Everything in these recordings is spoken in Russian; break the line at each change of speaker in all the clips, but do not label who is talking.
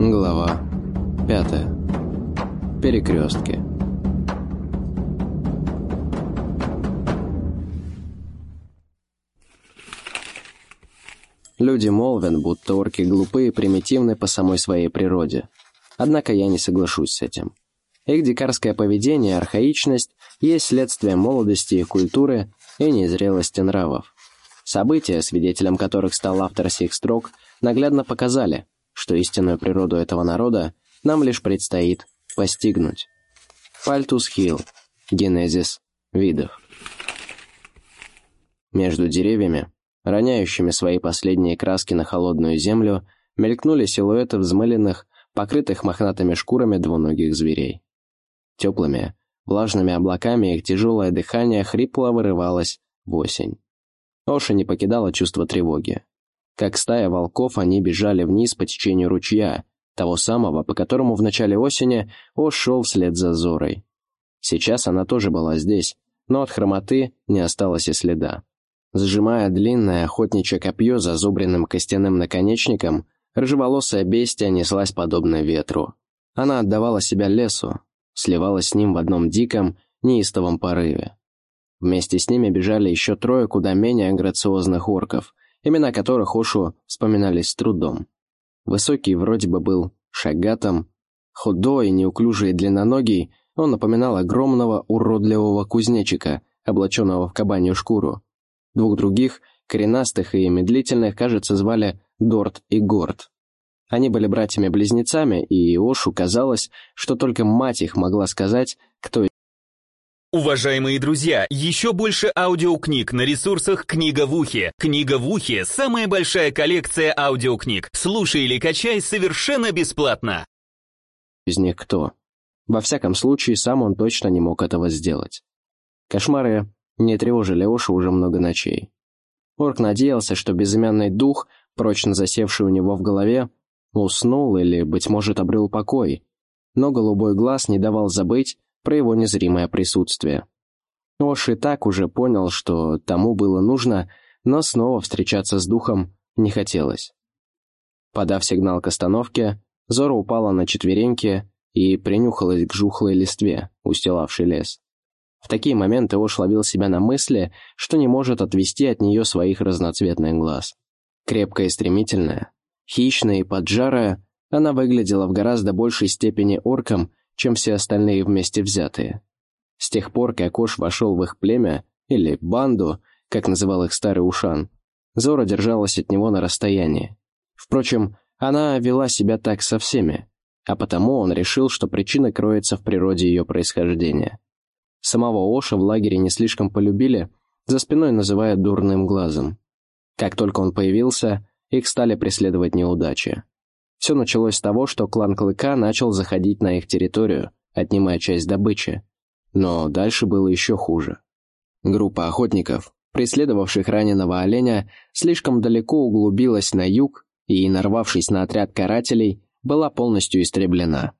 Глава 5. Перекрестки. Люди Молвен, будто орки глупые и примитивны по самой своей природе. Однако я не соглашусь с этим. Их дикарское поведение архаичность есть следствие молодости и культуры и незрелости нравов. События, свидетелем которых стал автор сих строк, наглядно показали, что истинную природу этого народа нам лишь предстоит постигнуть. Пальтус Хилл. Генезис видов. Между деревьями, роняющими свои последние краски на холодную землю, мелькнули силуэты взмыленных, покрытых мохнатыми шкурами двуногих зверей. Теплыми, влажными облаками их тяжелое дыхание хрипло вырывалось в осень. Оша не покидала чувство тревоги. Как стая волков они бежали вниз по течению ручья, того самого, по которому в начале осени Ош шел вслед за Зорой. Сейчас она тоже была здесь, но от хромоты не осталось и следа. Сжимая длинное охотничье копье зазубренным костяным наконечником, рыжеволосая бестия неслась подобно ветру. Она отдавала себя лесу, сливалась с ним в одном диком, неистовом порыве. Вместе с ними бежали еще трое куда менее грациозных орков, имена которых Ошу вспоминались с трудом. Высокий вроде бы был шагатом, худой, неуклюжий и длинноногий, он напоминал огромного уродливого кузнечика, облаченного в кабанью шкуру. Двух других, коренастых и медлительных, кажется, звали Дорт и Горд. Они были братьями-близнецами, и Ошу казалось, что только мать их могла сказать, кто
Уважаемые друзья, еще больше аудиокниг на ресурсах «Книга в ухе». «Книга в ухе» — самая большая коллекция аудиокниг. Слушай или качай совершенно бесплатно.
Из них кто? Во всяком случае, сам он точно не мог этого сделать. Кошмары не тревожили Ошу уже много ночей. Орк надеялся, что безымянный дух, прочно засевший у него в голове, уснул или, быть может, обрел покой, но голубой глаз не давал забыть, про его незримое присутствие. Ош и так уже понял, что тому было нужно, но снова встречаться с духом не хотелось. Подав сигнал к остановке, Зора упала на четвереньки и принюхалась к жухлой листве, устилавшей лес. В такие моменты Ош ловил себя на мысли, что не может отвести от нее своих разноцветных глаз. Крепкая и стремительная, хищная и поджарая, она выглядела в гораздо большей степени орком, чем все остальные вместе взятые. С тех пор, как Ош вошел в их племя, или банду, как называл их старый Ушан, Зора держалась от него на расстоянии. Впрочем, она вела себя так со всеми, а потому он решил, что причина кроется в природе ее происхождения. Самого Оша в лагере не слишком полюбили, за спиной называя дурным глазом. Как только он появился, их стали преследовать неудачи. Все началось с того, что клан Клыка начал заходить на их территорию, отнимая часть добычи. Но дальше было еще хуже. Группа охотников, преследовавших раненого оленя, слишком далеко углубилась на юг и, нарвавшись на отряд карателей, была полностью истреблена.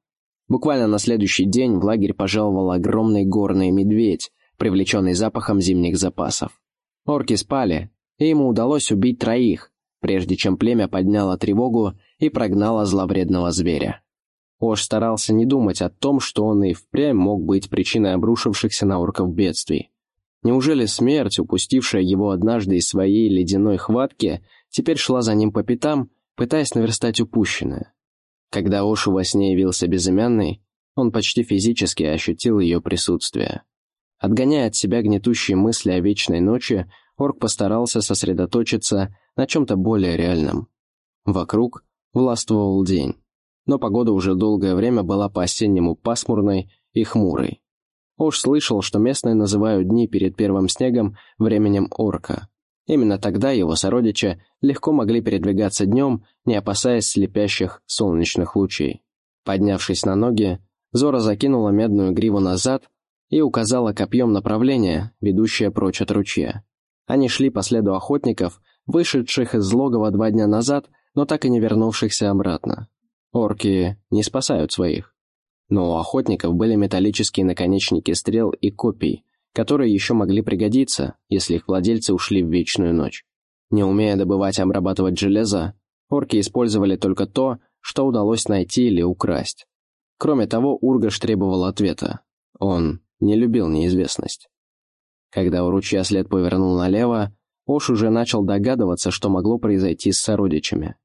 Буквально на следующий день в лагерь пожаловал огромный горный медведь, привлеченный запахом зимних запасов. Орки спали, и ему удалось убить троих, прежде чем племя подняло тревогу и прогнала зловредного зверя. Ош старался не думать о том, что он и впрямь мог быть причиной обрушившихся на орков бедствий. Неужели смерть, упустившая его однажды из своей ледяной хватки, теперь шла за ним по пятам, пытаясь наверстать упущенное? Когда Ошу во сне явился безымянный, он почти физически ощутил ее присутствие. Отгоняя от себя гнетущие мысли о вечной ночи, орк постарался сосредоточиться на чем-то более реальном. Вокруг властвовал день, но погода уже долгое время была по-осеннему пасмурной и хмурой. Уж слышал, что местные называют дни перед первым снегом временем орка. Именно тогда его сородичи легко могли передвигаться днем, не опасаясь слепящих солнечных лучей. Поднявшись на ноги, Зора закинула медную гриву назад и указала копьем направление, ведущее прочь от ручья. Они шли по следу охотников, вышедших из логова два дня назад но так и не вернувшихся обратно. Орки не спасают своих. Но у охотников были металлические наконечники стрел и копий, которые еще могли пригодиться, если их владельцы ушли в вечную ночь. Не умея добывать и обрабатывать железо, орки использовали только то, что удалось найти или украсть. Кроме того, Ургаш требовал ответа. Он не любил неизвестность. Когда у ручья след повернул налево, Ош уже начал догадываться, что могло произойти с сородичами.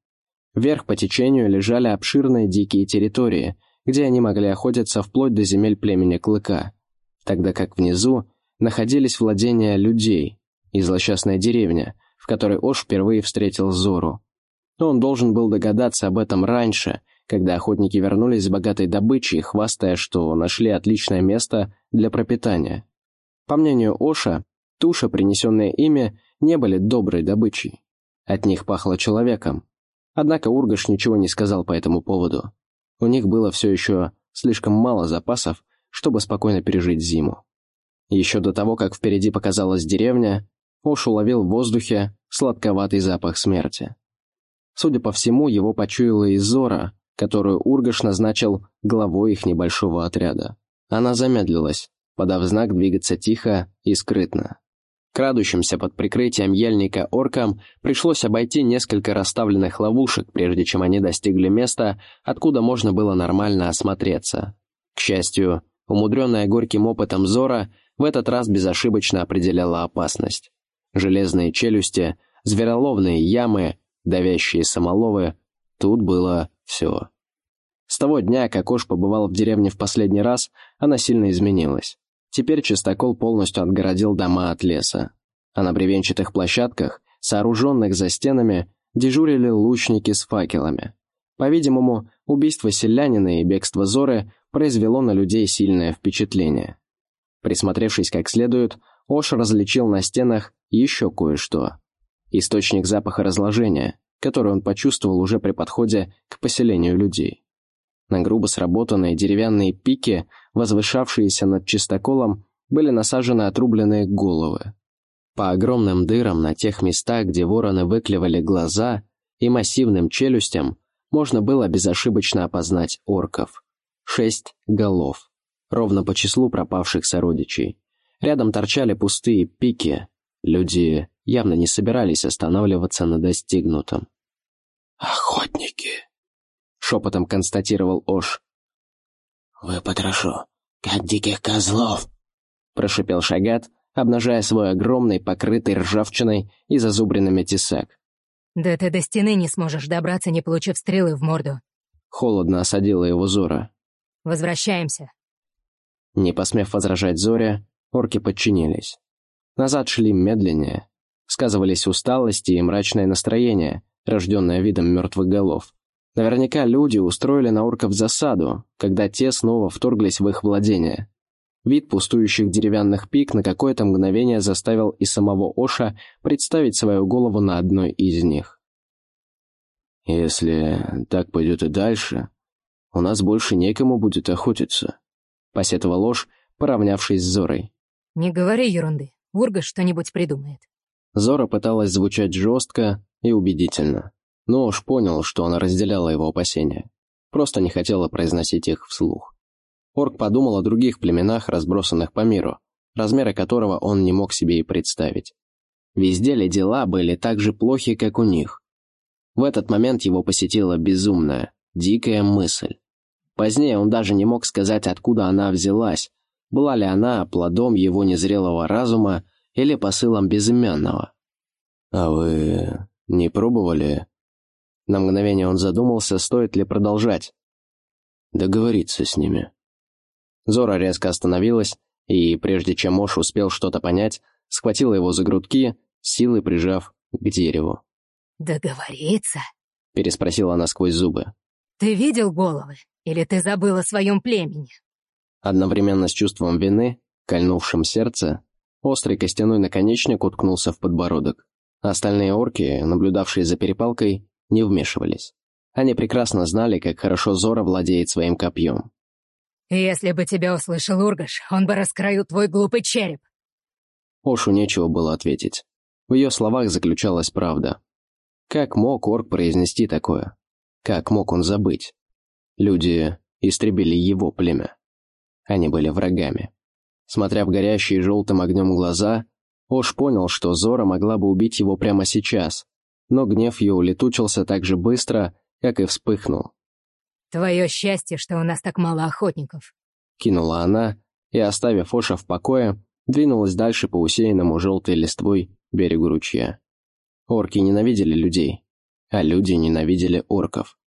Вверх по течению лежали обширные дикие территории, где они могли охотиться вплоть до земель племени Клыка, тогда как внизу находились владения людей и злосчастная деревня, в которой Ош впервые встретил Зору. Но он должен был догадаться об этом раньше, когда охотники вернулись с богатой добычей, хвастая, что нашли отличное место для пропитания. По мнению Оша, туша, принесенные ими, не были доброй добычей. От них пахло человеком. Однако Ургаш ничего не сказал по этому поводу. У них было все еще слишком мало запасов, чтобы спокойно пережить зиму. Еще до того, как впереди показалась деревня, Ош уловил в воздухе сладковатый запах смерти. Судя по всему, его почуяла Изора, которую Ургаш назначил главой их небольшого отряда. Она замедлилась, подав знак двигаться тихо и скрытно. Крадущимся под прикрытием ельника оркам пришлось обойти несколько расставленных ловушек, прежде чем они достигли места, откуда можно было нормально осмотреться. К счастью, умудренная горьким опытом Зора в этот раз безошибочно определяла опасность. Железные челюсти, звероловные ямы, давящие самоловы — тут было все. С того дня, как Ош побывал в деревне в последний раз, она сильно изменилась. Теперь чистокол полностью отгородил дома от леса. А на бревенчатых площадках, сооруженных за стенами, дежурили лучники с факелами. По-видимому, убийство селянина и бегство Зоры произвело на людей сильное впечатление. Присмотревшись как следует, Ош различил на стенах еще кое-что. Источник запаха разложения, который он почувствовал уже при подходе к поселению людей. На грубо сработанные деревянные пики, возвышавшиеся над чистоколом, были насажены отрубленные головы. По огромным дырам на тех местах, где вороны выклевали глаза, и массивным челюстям можно было безошибочно опознать орков. Шесть голов, ровно по числу пропавших сородичей. Рядом торчали пустые пики. Люди явно не собирались останавливаться на достигнутом.
«Охотники!»
Шепотом констатировал Ош.
«Вы потрошу, как диких козлов!»
прошипел Шагат, обнажая свой огромный, покрытый ржавчиной и зазубренными тесак.
«Да ты до стены не сможешь добраться, не получив стрелы в морду».
Холодно осадила его Зора.
«Возвращаемся».
Не посмев возражать Зоре, орки подчинились. Назад шли медленнее. Сказывались усталость и мрачное настроение, рожденное видом мертвых голов. Наверняка люди устроили на орков засаду, когда те снова вторглись в их владение. Вид пустующих деревянных пик на какое-то мгновение заставил и самого Оша представить свою голову на одной из них. «Если так пойдет и дальше, у нас больше некому будет охотиться», — посетовал Ош, поравнявшись с Зорой.
«Не говори ерунды, Урга что-нибудь придумает».
Зора пыталась звучать жестко и убедительно но уж понял, что она разделяла его опасения. Просто не хотела произносить их вслух. Орк подумал о других племенах, разбросанных по миру, размеры которого он не мог себе и представить. Везде ли дела были так же плохи, как у них? В этот момент его посетила безумная, дикая мысль. Позднее он даже не мог сказать, откуда она взялась, была ли она плодом его незрелого разума или посылом безымянного. «А вы не пробовали на мгновение он задумался, стоит ли продолжать. Договориться с ними. Зора резко остановилась, и, прежде чем Мош успел что-то понять, схватила его за грудки, силой прижав к дереву.
«Договориться?»
— переспросила она сквозь зубы.
«Ты видел головы? Или ты забыл о своем племени?»
Одновременно с чувством вины, кольнувшим сердце, острый костяной наконечник уткнулся в подбородок. Остальные орки, наблюдавшие за перепалкой, не вмешивались. Они прекрасно знали, как хорошо Зора владеет своим копьем.
«Если бы тебя услышал Ургаш, он бы раскроил твой глупый череп!»
Ошу нечего было ответить. В ее словах заключалась правда. Как мог Орк произнести такое? Как мог он забыть? Люди истребили его племя. Они были врагами. Смотря в горящие желтым огнем глаза, Ош понял, что Зора могла бы убить его прямо сейчас, но гнев ее улетучился так же быстро, как и вспыхнул,
Твое счастье, что у нас так мало охотников.
Кинула она и, оставив Оша в покое, двинулась дальше по усеянному желтой листвой берегу ручья. Орки ненавидели людей, а люди ненавидели орков.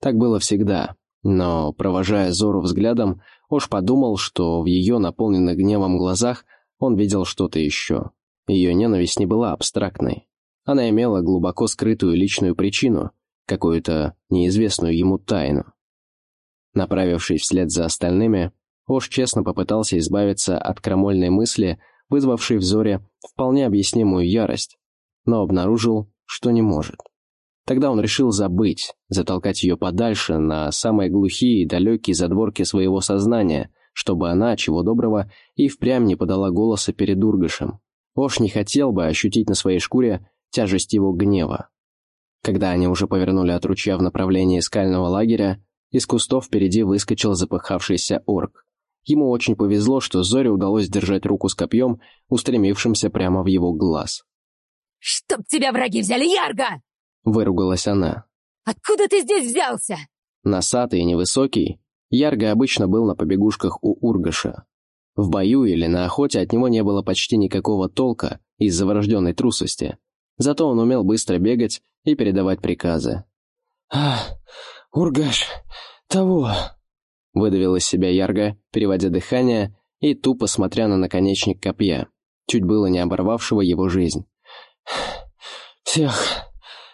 Так было всегда, но, провожая Зору взглядом, Ош подумал, что в ее наполненных гневом глазах он видел что-то еще. Ее ненависть не была абстрактной. Она имела глубоко скрытую личную причину, какую-то неизвестную ему тайну. Направившись вслед за остальными, Ош честно попытался избавиться от крамольной мысли, вызвавшей в Зоре вполне объяснимую ярость, но обнаружил, что не может. Тогда он решил забыть, затолкать ее подальше на самые глухие и далекие задворки своего сознания, чтобы она, чего доброго, и впрямь не подала голоса перед Ургашем. Ош не хотел бы ощутить на своей шкуре тяжесть его гнева. Когда они уже повернули от ручья в направлении скального лагеря, из кустов впереди выскочил запыхавшийся орк. Ему очень повезло, что Зоре удалось держать руку с копьем, устремившимся прямо в его глаз.
«Чтоб тебя враги взяли, Ярго!»
Выругалась она.
«Откуда ты здесь взялся?»
Носатый и невысокий, Ярго обычно был на побегушках у Ургаша. В бою или на охоте от него не было почти никакого толка из-за врожденной трусости. Зато он умел быстро бегать и передавать приказы.
«А, Ургаш, того!»
Выдавил из себя Ярго, переводя дыхание и тупо смотря на наконечник копья, чуть было не оборвавшего его жизнь.
«Всех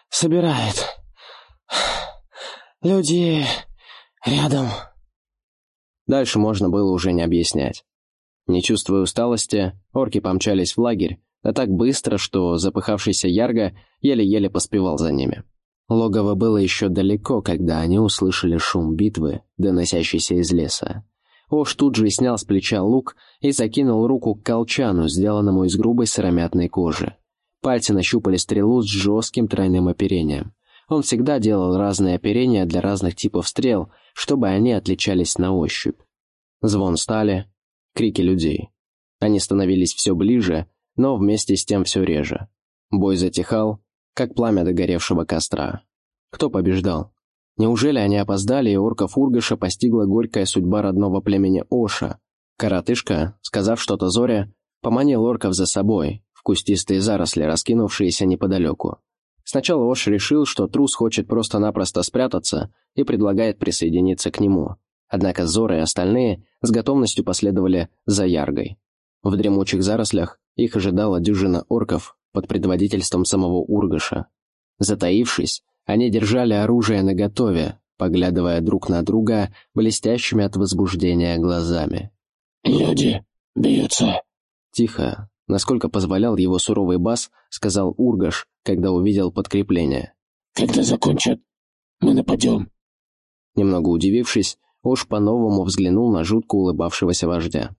собирает. Люди рядом».
Дальше можно было уже не объяснять. Не чувствуя усталости, орки помчались в лагерь, да так быстро, что запыхавшийся Ярго еле-еле поспевал за ними. Логово было еще далеко, когда они услышали шум битвы, доносящийся из леса. Ош тут же снял с плеча лук и закинул руку к колчану, сделанному из грубой сыромятной кожи. Пальцы нащупали стрелу с жестким тройным оперением. Он всегда делал разные оперения для разных типов стрел, чтобы они отличались на ощупь. Звон стали, крики людей. Они становились все ближе, но вместе с тем все реже. Бой затихал, как пламя догоревшего костра. Кто побеждал? Неужели они опоздали, и орков Ургаша постигла горькая судьба родного племени Оша? Коротышка, сказав что-то Зоре, поманил орков за собой, кустистые заросли, раскинувшиеся неподалеку. Сначала Ош решил, что трус хочет просто-напросто спрятаться и предлагает присоединиться к нему. Однако Зора и остальные с готовностью последовали за Яргой. В дремучих зарослях их ожидала дюжина орков под предводительством самого Ургаша. Затаившись, они держали оружие наготове, поглядывая друг на друга блестящими от возбуждения глазами.
«Люди бьются!»
Тихо, насколько позволял его суровый бас, сказал Ургаш, когда увидел подкрепление.
«Когда закончат, мы нападем».
Немного удивившись, Ош по-новому взглянул на жутко улыбавшегося вождя.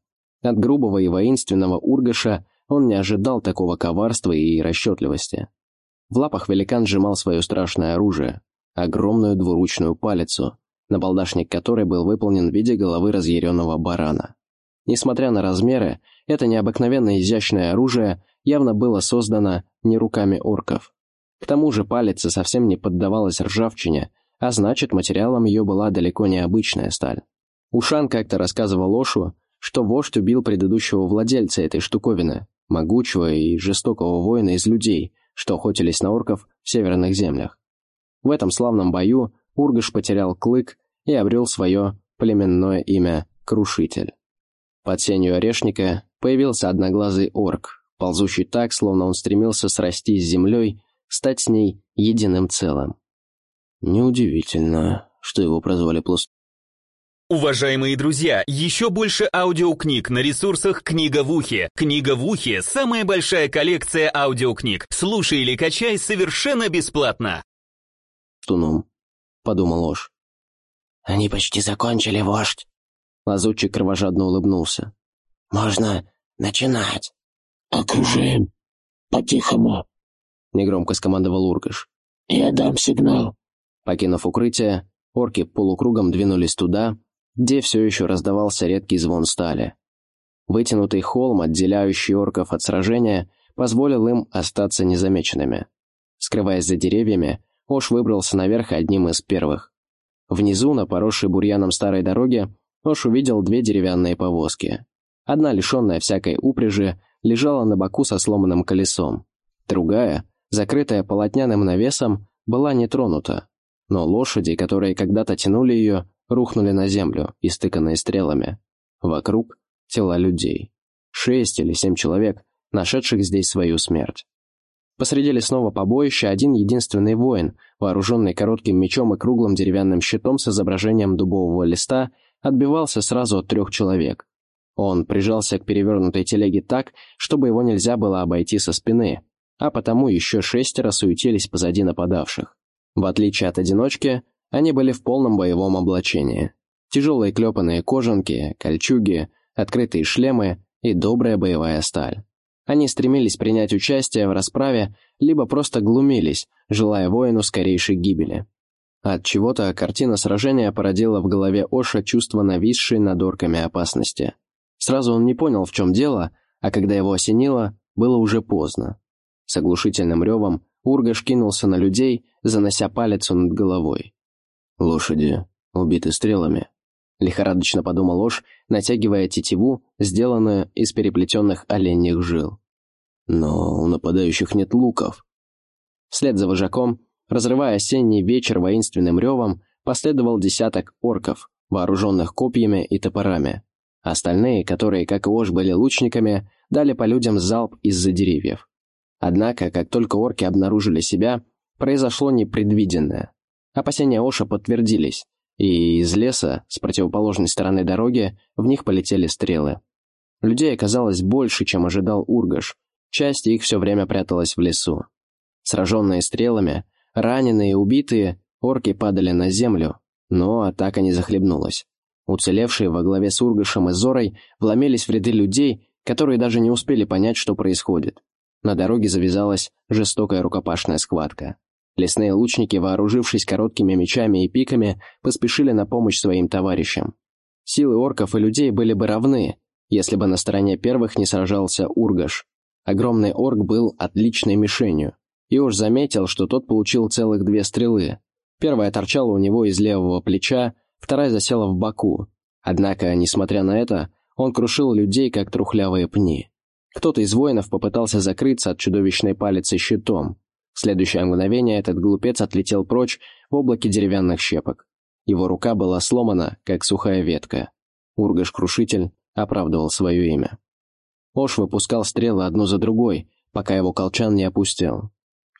От грубого и воинственного Ургаша он не ожидал такого коварства и расчетливости. В лапах великан сжимал свое страшное оружие, огромную двуручную палицу, набалдашник которой был выполнен в виде головы разъяренного барана. Несмотря на размеры, это необыкновенно изящное оружие явно было создано не руками орков. К тому же палица совсем не поддавалась ржавчине, а значит, материалом ее была далеко не обычная сталь. Ушан как-то рассказывал Ошу, что вождь убил предыдущего владельца этой штуковины, могучего и жестокого воина из людей, что охотились на орков в северных землях. В этом славном бою Ургаш потерял клык и обрел свое племенное имя Крушитель. Под сенью орешника появился одноглазый орк, ползущий так, словно он стремился срастись с землей, стать с ней единым целым. Неудивительно, что его прозвали Плост.
Уважаемые друзья, еще больше аудиокниг на ресурсах «Книга в ухе». «Книга в ухе» — самая большая коллекция аудиокниг. Слушай или качай совершенно бесплатно.
«Туном», — подумал Ош.
«Они почти закончили, вождь».
Лазутчик кровожадно улыбнулся.
«Можно начинать». «Окружаем. По-тихому», —
негромко скомандовал Ургаш.
«Я дам сигнал».
Покинув укрытие, орки полукругом двинулись туда, где все еще раздавался редкий звон стали. Вытянутый холм, отделяющий орков от сражения, позволил им остаться незамеченными. Скрываясь за деревьями, Ош выбрался наверх одним из первых. Внизу, на поросшей бурьяном старой дороге, Ош увидел две деревянные повозки. Одна, лишенная всякой упряжи, лежала на боку со сломанным колесом. Другая, закрытая полотняным навесом, была не тронута. Но лошади, которые когда-то тянули ее, рухнули на землю, истыканные стрелами. Вокруг — тела людей. Шесть или семь человек, нашедших здесь свою смерть. Посреди лесного побоища один единственный воин, вооруженный коротким мечом и круглым деревянным щитом с изображением дубового листа, отбивался сразу от трех человек. Он прижался к перевернутой телеге так, чтобы его нельзя было обойти со спины, а потому еще шестеро суетились позади нападавших. В отличие от одиночки, они были в полном боевом облачении. Тяжелые клепанные кожанки, кольчуги, открытые шлемы и добрая боевая сталь. Они стремились принять участие в расправе, либо просто глумились, желая воину скорейшей гибели. От чего-то картина сражения породила в голове Оша чувство нависшей над орками опасности. Сразу он не понял, в чем дело, а когда его осенило, было уже поздно. С оглушительным ревом Ургаш кинулся на людей, занося палец над головой. «Лошади убиты стрелами», — лихорадочно подумал Ош, натягивая тетиву, сделанную из переплетенных оленьих жил. «Но у нападающих нет луков». Вслед за вожаком, разрывая осенний вечер воинственным ревом, последовал десяток орков, вооруженных копьями и топорами. Остальные, которые, как и Ош, были лучниками, дали по людям залп из-за деревьев. Однако, как только орки обнаружили себя, произошло непредвиденное. Опасения Оша подтвердились и из леса, с противоположной стороны дороги, в них полетели стрелы. Людей оказалось больше, чем ожидал Ургаш. Часть их все время пряталась в лесу. Сраженные стрелами, раненые и убитые, орки падали на землю, но атака не захлебнулась. Уцелевшие во главе с Ургашем и Зорой вломились в ряды людей, которые даже не успели понять, что происходит. На дороге завязалась жестокая рукопашная схватка. Лесные лучники, вооружившись короткими мечами и пиками, поспешили на помощь своим товарищам. Силы орков и людей были бы равны, если бы на стороне первых не сражался Ургаш. Огромный орк был отличной мишенью, и уж заметил, что тот получил целых две стрелы. Первая торчала у него из левого плеча, вторая засела в боку. Однако, несмотря на это, он крушил людей, как трухлявые пни. Кто-то из воинов попытался закрыться от чудовищной палицы щитом, в следующее мгновение этот глупец отлетел прочь в облаке деревянных щепок. Его рука была сломана, как сухая ветка. Ургаш-крушитель оправдывал свое имя. Ош выпускал стрелы одну за другой, пока его колчан не опустел.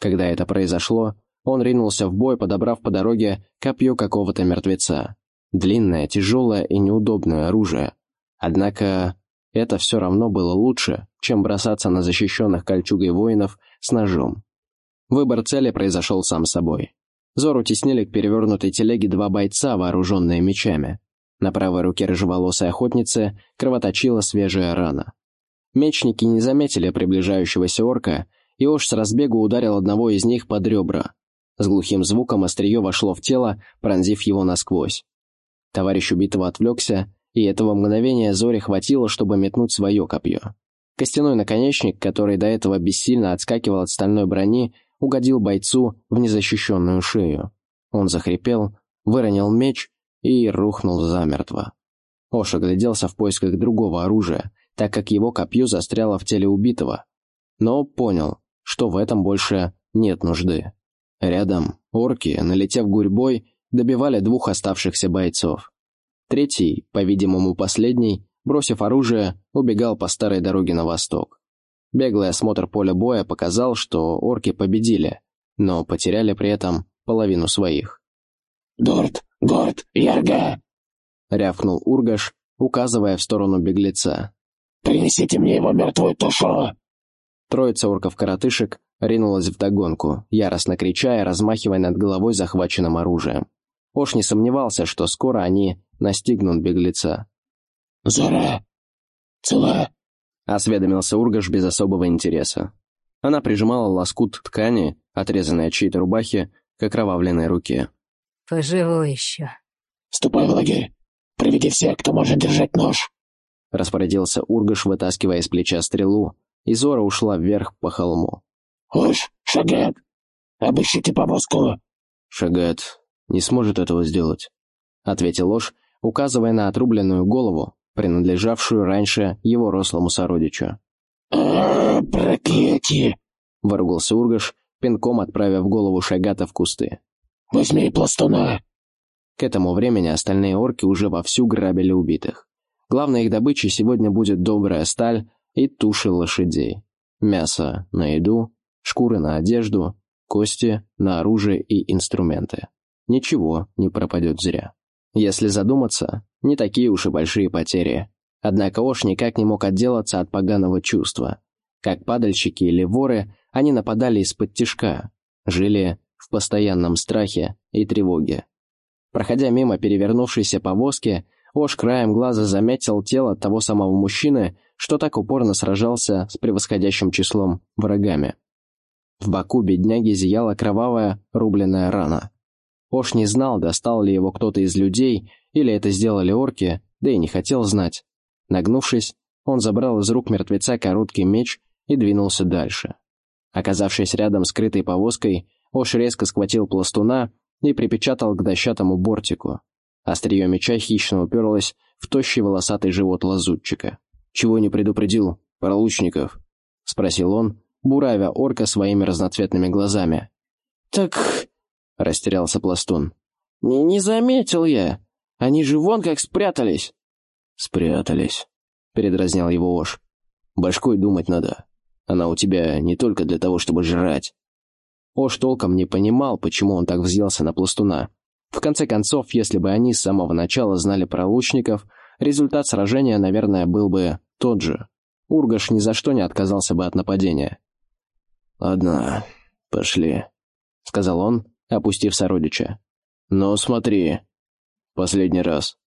Когда это произошло, он ринулся в бой, подобрав по дороге копье какого-то мертвеца. Длинное, тяжелое и неудобное оружие. Однако это все равно было лучше, чем бросаться на защищенных кольчугой воинов с ножом. Выбор цели произошел сам собой. Зору теснили к перевернутой телеге два бойца, вооруженные мечами. На правой руке рыжеволосой охотницы кровоточила свежая рана. Мечники не заметили приближающегося орка, и Ош с разбегу ударил одного из них под ребра. С глухим звуком острие вошло в тело, пронзив его насквозь. Товарищ убитого отвлекся, и этого мгновения Зоре хватило, чтобы метнуть свое копье. Костяной наконечник, который до этого бессильно отскакивал от стальной брони, угодил бойцу в незащищенную шею. Он захрипел, выронил меч и рухнул замертво. Ош огляделся в поисках другого оружия, так как его копье застряло в теле убитого. Но понял, что в этом больше нет нужды. Рядом орки, налетев гурьбой, добивали двух оставшихся бойцов. Третий, по-видимому последний, бросив оружие, убегал по старой дороге на восток. Беглый осмотр поля боя показал, что орки победили, но потеряли при этом половину своих.
«Дорт! Горд! Ярга!»
— рявкнул Ургаш, указывая в сторону беглеца.
«Принесите мне его мертвую тушу!»
Троица орков-коротышек ринулась вдогонку, яростно крича и размахивая над головой захваченным оружием. Ош не сомневался, что скоро они настигнут беглеца.
«Зора! Цела!»
— осведомился Ургаш без особого интереса. Она прижимала лоскут ткани, отрезанной от чьей-то рубахи, к окровавленной руке.
«Поживу еще».
«Ступай в лагерь. Приведи всех, кто может держать нож».
Распорядился Ургаш, вытаскивая из плеча стрелу, и Зора ушла вверх по холму.
«Уж, Шагат! Обыщите повозку!»
Шагат не сможет этого сделать. ответил Ош, указывая на отрубленную голову, принадлежавшую раньше его рослому сородичу.
«А, проклятие!»
— выругался Ургаш, пинком отправив голову Шагата в кусты.
«Возьми пластуна!»
К этому времени остальные орки уже вовсю грабили убитых. Главной их добычей сегодня будет добрая сталь и туши лошадей. Мясо на еду, шкуры на одежду, кости на оружие и инструменты. Ничего не пропадет зря. Если задуматься, не такие уж и большие потери. Однако Ош никак не мог отделаться от поганого чувства. Как падальщики или воры, они нападали из-под тишка, жили в постоянном страхе и тревоге. Проходя мимо перевернувшейся повозки, Ош краем глаза заметил тело того самого мужчины, что так упорно сражался с превосходящим числом врагами. В боку бедняги зияла кровавая рубленная рана. Ош не знал, достал ли его кто-то из людей, или это сделали орки, да и не хотел знать. Нагнувшись, он забрал из рук мертвеца короткий меч и двинулся дальше. Оказавшись рядом с крытой повозкой, Ош резко схватил пластуна и припечатал к дощатому бортику. Острие меча хищно уперлось в тощий волосатый живот лазутчика. «Чего не предупредил? Про лучников?» — спросил он, буравя орка своими разноцветными глазами.
«Так...»
— растерялся пластун.
«Не, не заметил я. Они же вон как спрятались».
«Спрятались», — передразнил его Ош. «Башкой думать надо. Она у тебя не только для того, чтобы жрать». Ош толком не понимал, почему он так взъелся на пластуна. В конце концов, если бы они с самого начала знали про лучников, результат сражения, наверное, был бы тот же. Ургаш ни за что не отказался бы от нападения. «Ладно, пошли», — сказал он, опустив сородича. «Но смотри. Последний раз».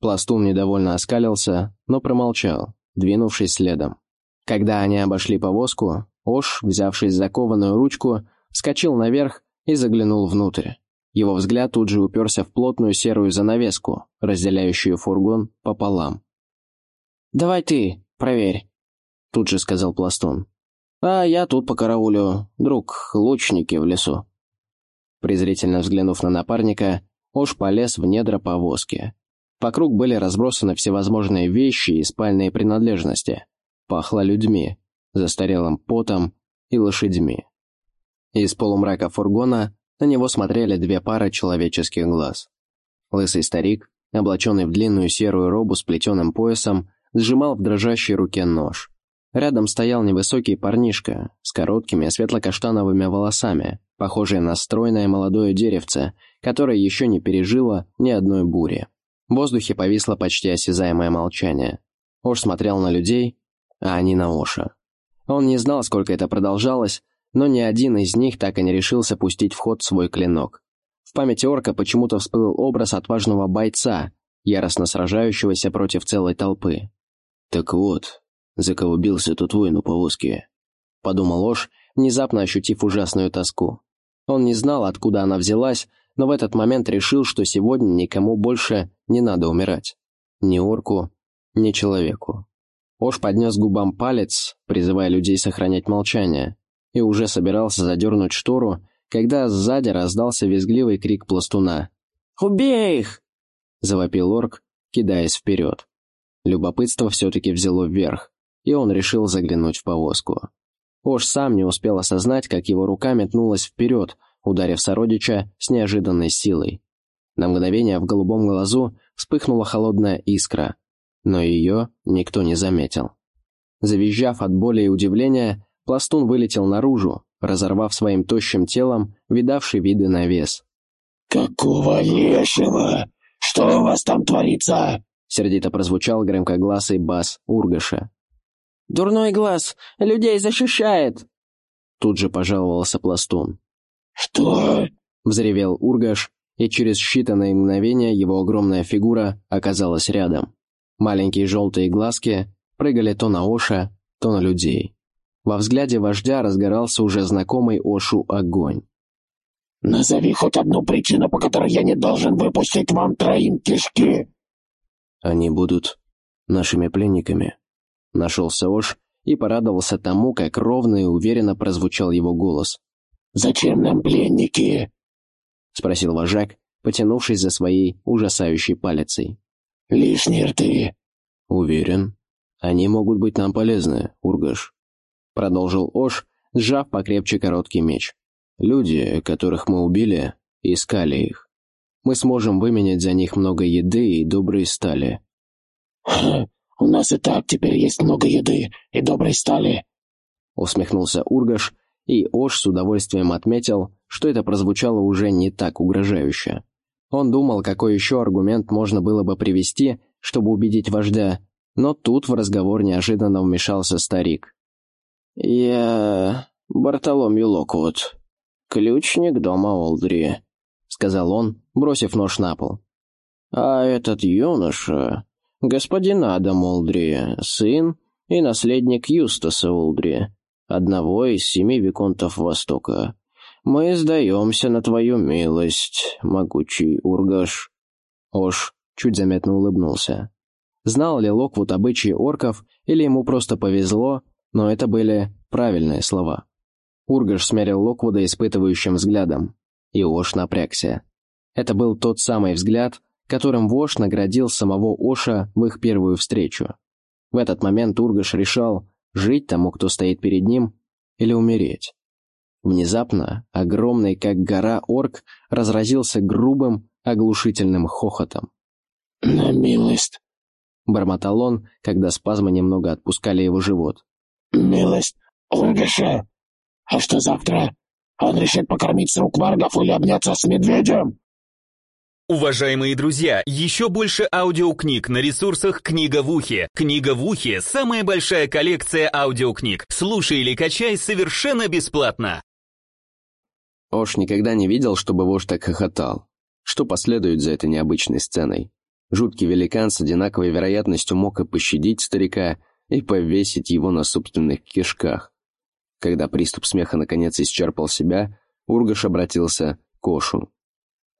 Пластун недовольно оскалился, но промолчал, двинувшись следом. Когда они обошли повозку, Ош, взявшись за кованую ручку, вскочил наверх и заглянул внутрь. Его взгляд тут же уперся в плотную серую занавеску, разделяющую фургон пополам.
«Давай ты, проверь», — тут же сказал Пластун. «А я тут по караулю, друг, лучники в лесу».
Презрительно взглянув на напарника, Ош полез в недра повозки. Вокруг были разбросаны всевозможные вещи и спальные принадлежности. Пахло людьми, застарелым потом и лошадьми. Из полумрака фургона на него смотрели две пары человеческих глаз. Лысый старик, облаченный в длинную серую робу с плетеным поясом, сжимал в дрожащей руке нож. Рядом стоял невысокий парнишка с короткими светло-каштановыми волосами, похожий на стройное молодое деревце, которое еще не пережило ни одной бури. В воздухе повисло почти осязаемое молчание. Ош смотрел на людей, а они на Оша. Он не знал, сколько это продолжалось, но ни один из них так и не решился пустить в ход свой клинок. В памяти орка почему-то всплыл образ отважного бойца, яростно сражающегося против целой толпы. «Так вот, за кого бился тот воин у повозки», — подумал Ош, внезапно ощутив ужасную тоску. Он не знал, откуда она взялась, но в этот момент решил, что сегодня никому больше не надо умирать. Ни орку, ни человеку. Ош поднес губам палец, призывая людей сохранять молчание и уже собирался задернуть штору, когда сзади раздался визгливый крик пластуна.
«Убей их!»
— завопил орк, кидаясь вперед. Любопытство все-таки взяло вверх, и он решил заглянуть в повозку. Ош сам не успел осознать, как его рука метнулась вперед, ударив сородича с неожиданной силой. На мгновение в голубом глазу вспыхнула холодная искра, но ее никто не заметил. Завизжав от боли и удивления, Пластун вылетел наружу, разорвав своим тощим телом видавший виды навес.
«Какого лешего? Что у вас там творится?»
Сердито прозвучал громкогласый бас Ургаша.
«Дурной глаз! Людей защищает!»
Тут же пожаловался Пластун.
«Что?»
— взревел Ургаш, и через считанные мгновения его огромная фигура оказалась рядом. Маленькие желтые глазки прыгали то на Оша, то на людей. Во взгляде вождя разгорался уже знакомый Ошу огонь.
«Назови хоть одну причину, по которой я не должен выпустить вам троим кишки!»
«Они будут нашими пленниками», — нашелся Ош и порадовался тому, как ровно и уверенно прозвучал его голос.
«Зачем нам пленники?»
— спросил вожак, потянувшись за своей ужасающей палицей.
«Лишние рты!»
«Уверен. Они могут быть нам полезны, Ургаш», — продолжил Ош, сжав покрепче короткий меч. «Люди, которых мы убили, искали их. Мы сможем выменять за них много еды и доброй стали».
«У нас и так теперь есть много еды и доброй стали», —
усмехнулся Ургаш, и Ош с удовольствием отметил, что это прозвучало уже не так угрожающе. Он думал, какой еще аргумент можно было бы привести, чтобы убедить вождя, но тут в разговор неожиданно вмешался старик. «Я... Бартоломью Локвуд, ключник дома Олдри», — сказал он, бросив нож на пол. «А этот юноша — господин Адам Олдри, сын и наследник Юстаса Олдри, одного из семи виконтов Востока. Мы сдаемся на твою милость, могучий Ургаш». Ош чуть заметно улыбнулся. Знал ли Локвуд обычаи орков, или ему просто повезло, но это были правильные слова. Ургаш смерил Локвуда испытывающим взглядом, и Ош напрягся. Это был тот самый взгляд, которым Вош наградил самого Оша в их первую встречу. В этот момент Ургаш решал, жить тому, кто стоит перед ним, или умереть. Внезапно, огромный как гора орк разразился грубым, оглушительным хохотом.
«На милость!»
— бормотал он, когда спазмы немного отпускали его живот.
«Милость Ургаша! А что завтра? Он решит покормить с рук варгов или обняться с медведем?»
Уважаемые друзья, еще больше аудиокниг на ресурсах «Книга в ухе». «Книга в ухе» — самая большая коллекция аудиокниг. Слушай или качай совершенно бесплатно.
Ош никогда не видел, чтобы вождь так хохотал. Что последует за этой необычной сценой? Жуткий великан с одинаковой вероятностью мог и пощадить старика, и повесить его на собственных кишках. Когда приступ смеха наконец исчерпал себя, Ургаш обратился к Ошу.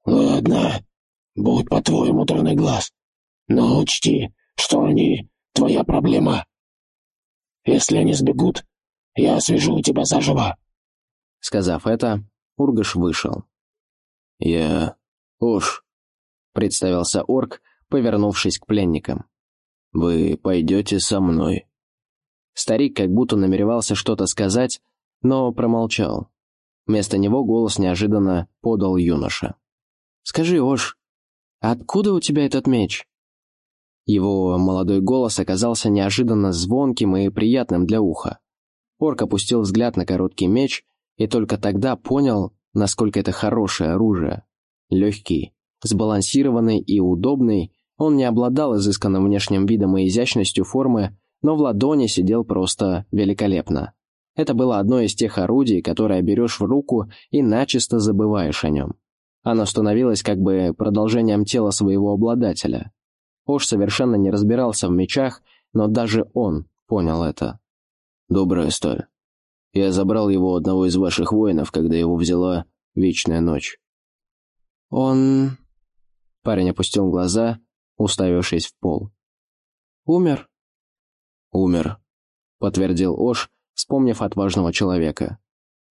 «Ладно, будь по-твоему, муторный глаз, но учти, что они — твоя проблема. Если они сбегут, я свяжу тебя заживо».
Сказав это, Ургаш вышел. «Я... Ош», — представился орк, повернувшись к пленникам. «Вы пойдете со мной». Старик как будто намеревался что-то сказать, но промолчал. Вместо него голос неожиданно подал юноша. «Скажи, Ош, откуда у тебя этот меч?» Его молодой голос оказался неожиданно звонким и приятным для уха. Орк опустил взгляд на короткий меч и только тогда понял, насколько это хорошее оружие. Легкий, сбалансированный и удобный, он не обладал изысканным внешним видом и изящностью формы, но в ладони сидел просто великолепно. Это было одно из тех орудий, которое берешь в руку и начисто забываешь о нем. Оно становилось как бы продолжением тела своего обладателя. Ош совершенно не разбирался в мечах, но даже он понял это. «Добрая сталь. Я забрал его у одного из ваших воинов, когда его взяла Вечная Ночь». «Он...» Парень опустил глаза уставившись в пол. «Умер?» «Умер», — подтвердил Ош, вспомнив отважного человека.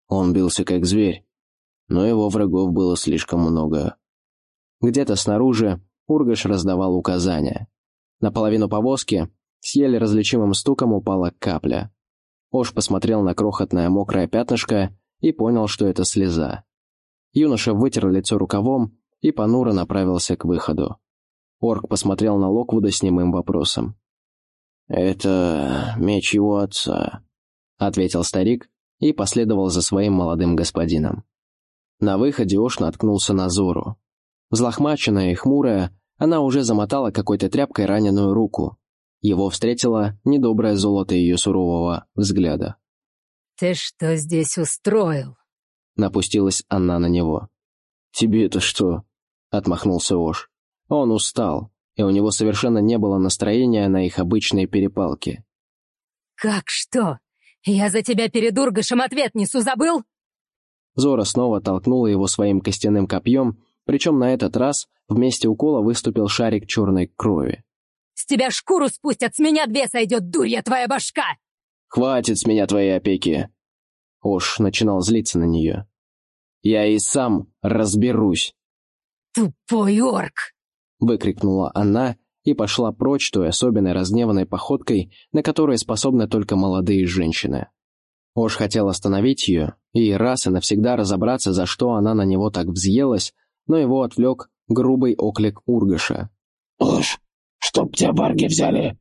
Он бился как зверь, но его врагов было слишком много. Где-то снаружи Ургаш раздавал указания. На половину повозки с еле различимым стуком упала капля. Ош посмотрел на крохотное мокрое пятнышко и понял, что это слеза. Юноша вытер лицо рукавом и понуро направился к выходу. Орк посмотрел на Локвуда с немым вопросом. «Это меч его отца», — ответил старик и последовал за своим молодым господином. На выходе Ош наткнулся на Зору. Взлохмаченная и хмурая, она уже замотала какой-то тряпкой раненую руку. Его встретило недоброе золото ее сурового взгляда.
«Ты что здесь устроил?»
Напустилась она на него. «Тебе это что?» — отмахнулся Ош. Он устал, и у него совершенно не было настроения на их обычные перепалки.
«Как что? Я за тебя перед Ургашем ответ несу, забыл?»
Зора снова толкнула его своим костяным копьем, причем на этот раз вместе укола выступил шарик черной крови.
«С тебя шкуру спустят, с меня две сойдет, дурья твоя башка!»
«Хватит с меня твоей опеки!» Ош начинал злиться на нее. «Я и сам разберусь!»
Тупой орк!»
— выкрикнула она и пошла прочь той особенной разгневанной походкой, на которой способны только молодые женщины. Ош хотел остановить ее и раз и навсегда разобраться, за что она на него так взъелась, но его отвлек грубый оклик Ургаша.
«Ош, чтоб тебя варги взяли!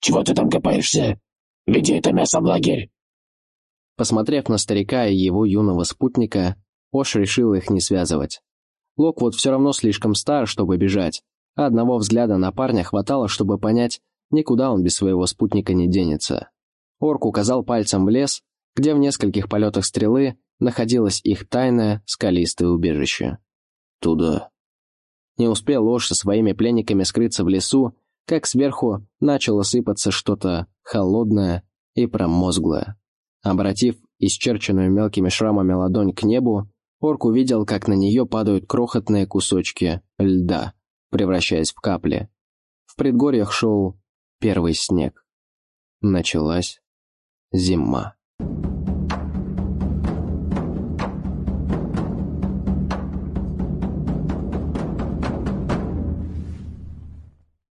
Чего ты там копаешься? Веди это мясо в лагерь!»
Посмотрев на старика и его юного спутника, Ош решил их не связывать. Локвуд все равно слишком стар, чтобы бежать, а одного взгляда на парня хватало, чтобы понять, никуда он без своего спутника не денется. Орк указал пальцем в лес, где в нескольких полетах стрелы находилось их тайное скалистое убежище. Туда. Не успел ложь со своими пленниками скрыться в лесу, как сверху начало сыпаться что-то холодное и промозглое. Обратив исчерченную мелкими шрамами ладонь к небу, орк увидел, как на нее падают крохотные кусочки льда, превращаясь в капли. В предгорьях шел первый снег. Началась зима.